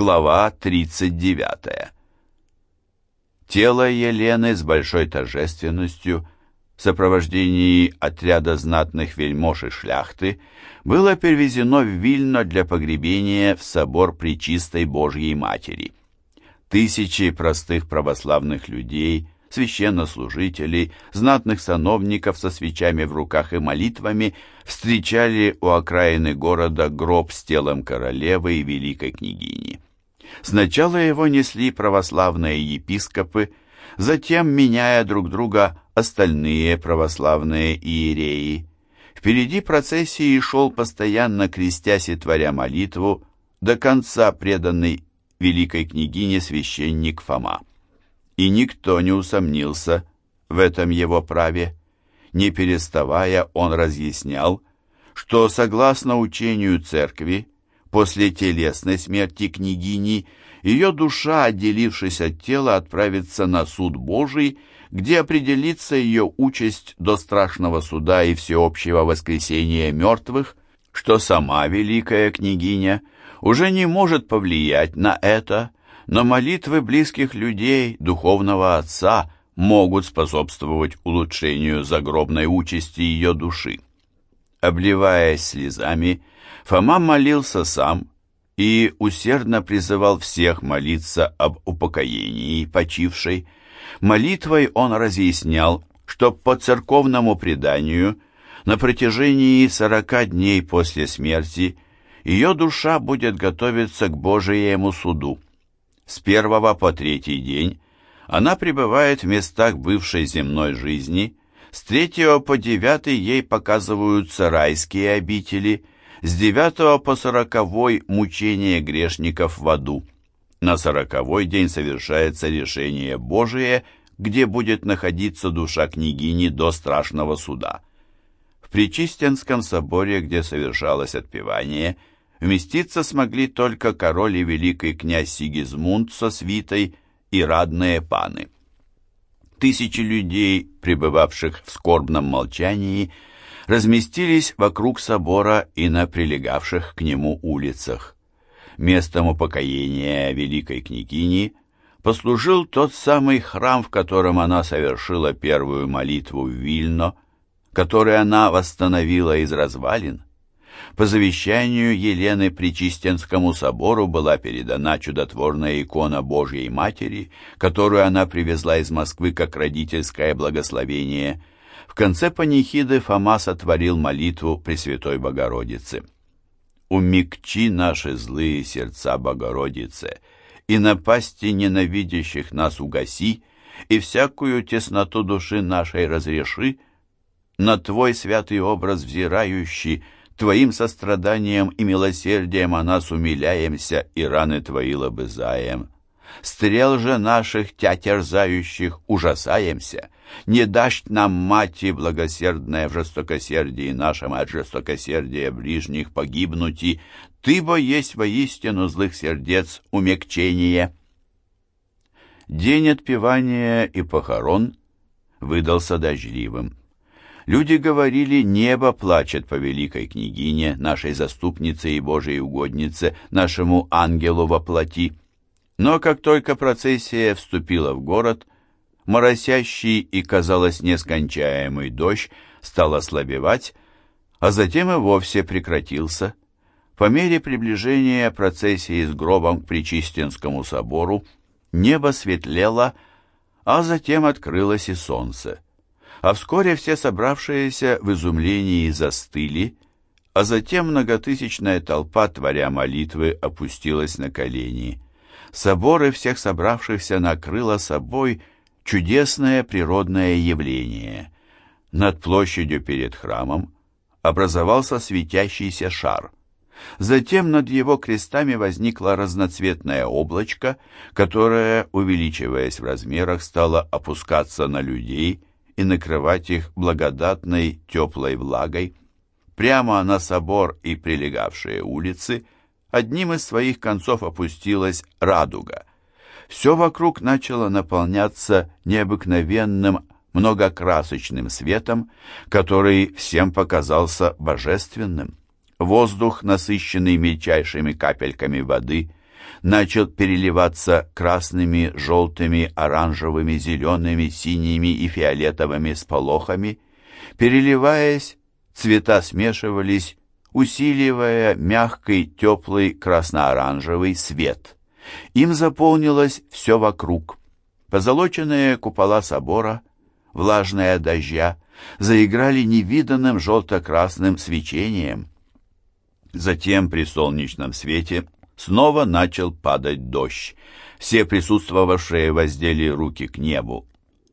Глава 39. Тело Елены с большой торжественностью в сопровождении отряда знатных вельмож и шляхты было перевезено в Вильно для погребения в собор Пречистой Божьей Матери. Тысячи простых православных людей – священнослужителей, знатных сановников со свечами в руках и молитвами встречали у окраины города гроб с телом королевы и великой княгини. Сначала его несли православные епископы, затем, меняя друг друга, остальные православные иереи. Впереди процессии шел постоянно крестясь и творя молитву, до конца преданный великой княгине священник Фома и никто не усомнился в этом его праве. Не переставая, он разъяснял, что, согласно учению церкви, после телесной смерти княгини, ее душа, отделившись от тела, отправится на суд Божий, где определится ее участь до страшного суда и всеобщего воскресения мертвых, что сама великая княгиня уже не может повлиять на это, но молитвы близких людей, духовного отца, могут способствовать улучшению загробной участи ее души. Обливаясь слезами, Фома молился сам и усердно призывал всех молиться об упокоении почившей. Молитвой он разъяснял, что по церковному преданию на протяжении сорока дней после смерти ее душа будет готовиться к Божьему суду. С первого по третий день она пребывает в местах бывшей земной жизни, с третьего по девятый ей показываются райские обители, с девятого по сороковой мучение грешников в аду. На сороковой день совершается решение Божие, где будет находиться душа княгини до страшного суда. В Причистенском соборе, где совершалось отпевание, вместиться смогли только король и великий князь Сигизмунд со свитой и радные паны. Тысячи людей, пребывавших в скорбном молчании, разместились вокруг собора и на прилегавших к нему улицах. Местом упокоения великой княгини послужил тот самый храм, в котором она совершила первую молитву в Вильно, который она восстановила из развалин. По завещанию Елены Причистенскому собору была передана чудотворная икона Божьей Матери, которую она привезла из Москвы как родительское благословение. Конце панихиды Фома сотворил молитву Пресвятой Богородицы. «Умягчи наши злые сердца, Богородице, и напасти ненавидящих нас угаси, и всякую тесноту души нашей разреши, на Твой святый образ взирающий, Твоим состраданием и милосердием о нас умиляемся и раны Твои лобызаем. Стрел же наших тя терзающих ужасаемся. Не дашь нам, мати, благосердная в жестокосердии нашем от жестокосердия ближних погибнуть, и Ты бо есть воистину злых сердец умягчение. День отпевания и похорон выдался дождливым. Люди говорили, небо плачет по великой княгине, нашей заступнице и Божьей угоднице, нашему ангелу во плоти. Но как только процессия вступила в город, моросящий и, казалось, нескончаемый дождь стал ослабевать, а затем и вовсе прекратился. По мере приближения процессии с гробом к Причистинскому собору небо светлело, а затем открылось и солнце а вскоре все собравшиеся в изумлении застыли, а затем многотысячная толпа, творя молитвы, опустилась на колени. Соборы всех собравшихся накрыло собой чудесное природное явление. Над площадью перед храмом образовался светящийся шар. Затем над его крестами возникло разноцветное облачко, которое, увеличиваясь в размерах, стало опускаться на людей и накрывать их благодатной теплой влагой. Прямо на собор и прилегавшие улицы одним из своих концов опустилась радуга. Все вокруг начало наполняться необыкновенным многокрасочным светом, который всем показался божественным. Воздух, насыщенный мельчайшими капельками воды, начал переливаться красными, желтыми, оранжевыми, зелеными, синими и фиолетовыми сполохами. Переливаясь, цвета смешивались, усиливая мягкий, теплый красно-оранжевый свет. Им заполнилось все вокруг. Позолоченные купола собора, влажная дождя, заиграли невиданным желто-красным свечением. Затем при солнечном свете снова начал падать дождь. Все присутствовавшие воздели руки к небу.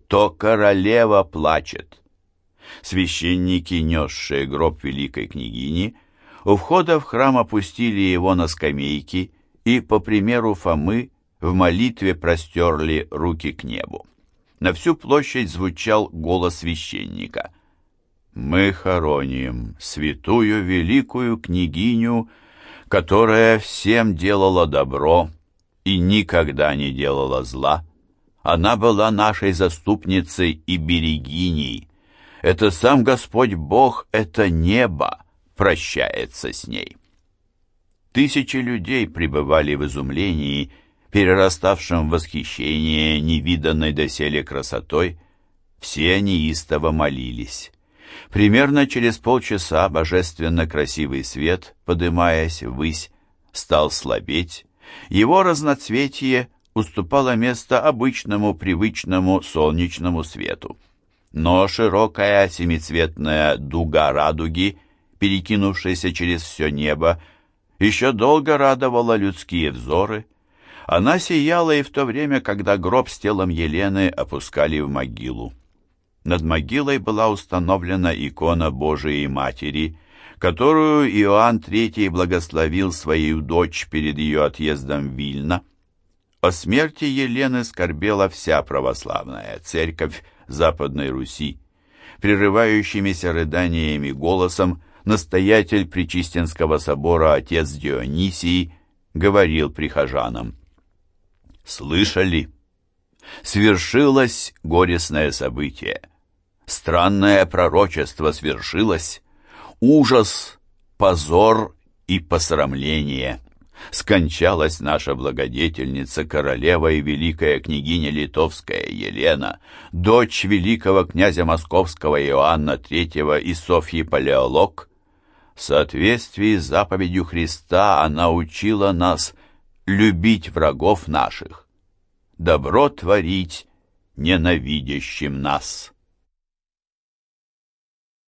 То королева плачет. Священники, несшие гроб великой княгини, у входа в храм опустили его на скамейки и, по примеру Фомы, в молитве простерли руки к небу. На всю площадь звучал голос священника. «Мы хороним святую великую княгиню, которая всем делала добро и никогда не делала зла. Она была нашей заступницей и берегиней. Это сам Господь Бог, это небо прощается с ней». Тысячи людей пребывали в изумлении, перераставшем в восхищение невиданной доселе красотой. Все они истово молились. Примерно через полчаса божественно красивый свет, подымаясь ввысь, стал слабеть. Его разноцветие уступало место обычному привычному солнечному свету. Но широкая семицветная дуга радуги, перекинувшаяся через все небо, еще долго радовала людские взоры. Она сияла и в то время, когда гроб с телом Елены опускали в могилу. Над могилой была установлена икона Божией Матери, которую Иоанн III благословил свою дочь перед ее отъездом в Вильно. О смерти Елены скорбела вся православная церковь Западной Руси. Прерывающимися рыданиями голосом настоятель Причистинского собора отец Дионисий говорил прихожанам. «Слышали? Свершилось горестное событие. Странное пророчество свершилось. Ужас, позор и посрамление. Скончалась наша благодетельница, королева и великая княгиня литовская Елена, дочь великого князя московского Иоанна III и Софьи Палеолог, в соответствии с заповедью Христа она учила нас любить врагов наших, добро творить ненавидящим нас.